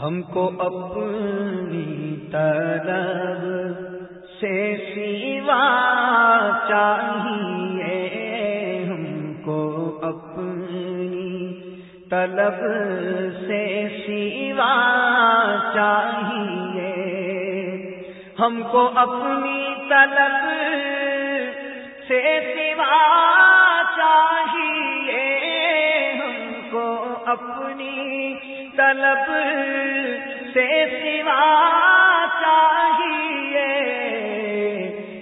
ہم کو اپنی طرف سے سیوا چاہیے، ہم کو اپنی طلب سے سیوا چاہیے۔ ہم کو اپنی طلب سے سوا طلب سے سوا چاہیے۔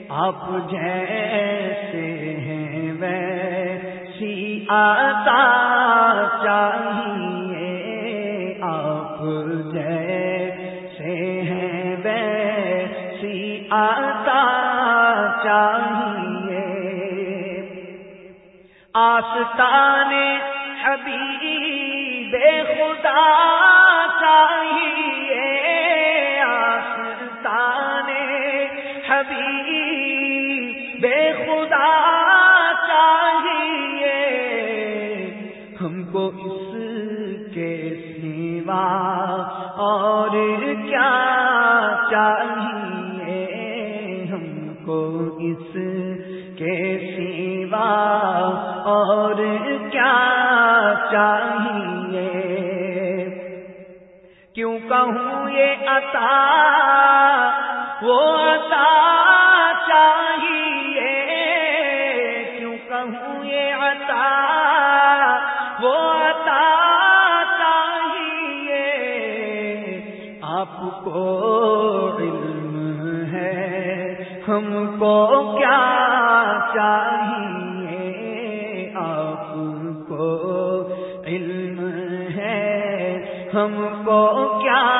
آپ جیسے ہیں ویسی آتا چاہیے۔ آپ جیسے ہیں ویسی آتا چاہیے۔ آستان حبیب بے خدا چاہیے آستان حبیب خدا چاہیے۔ ہم کو اس کے سوا اور کیا چاہیے؟ ہم کو اس کے سوا اور کیا چاہیے؟ عطا، وہ عطا چاہیے، کیوں کہوں یہ عطا؟ وہ عطا چاہیے، آپ کو علم ہے، ہم کو کیا چاہیے؟ آپ کو علم ہے، ہم کو کیا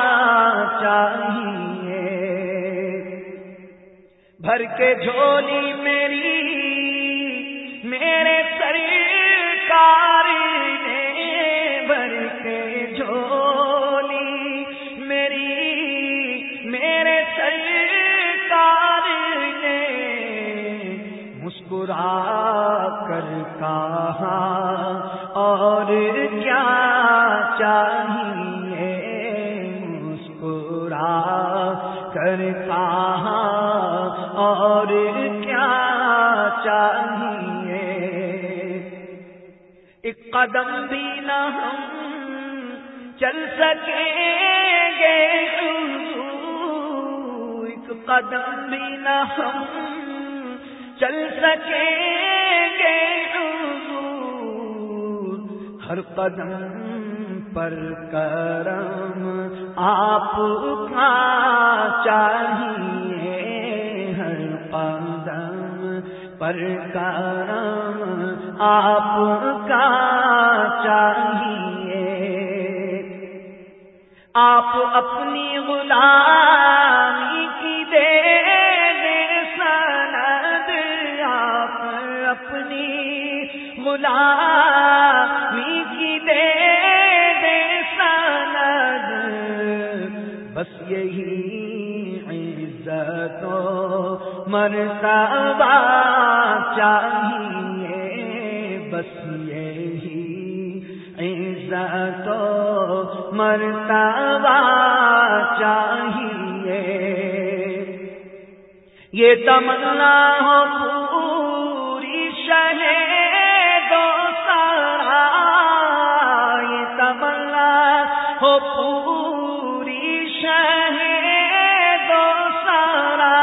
چاہیے۔ بھر کے جھولی میری میرے سرکار کا کیا چاہیے؟ ایک قدم بھی نہ ہم چل سکیں گے۔ ایک قدم بھی نہ ہم چل سکیں گے۔ ہر قدم پر کرم آپ کا چاہیے۔ ہر پر کرم آپ کا چاہیے۔ آپ اپنی غلامی کی دے دے سند آپ اپنی غلامی کی دے دے سند۔ بس یہی عزت و مرتبہ چاہیے، بس یہی عزت و مرتبہ چاہیے۔ یہ تمنا ہو پوری شہ دو سارا یہ تمنا ہو پوری شہ دو سارا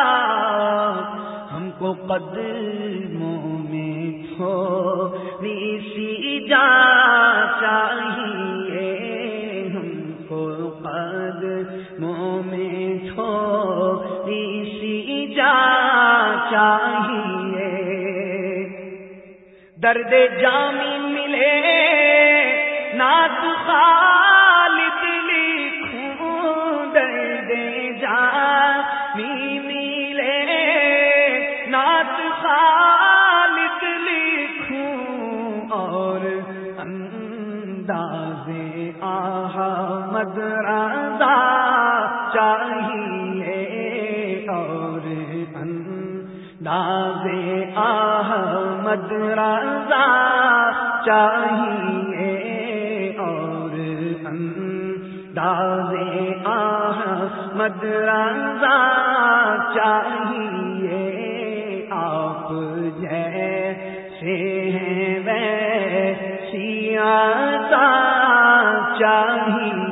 ہم کو قدموں میں تھوڑی سی جا چاہیے ہم کو قدموں میں تھوڑی سی جا چاہیے درد جامی ملے نات خالد لکھوں، درد جامی انداز احمد رضا چاہیے اور انداز احمد رضا چاہیے اور انداز احمد رضا چاہیے آپ جیسے ہیں چاہیے۔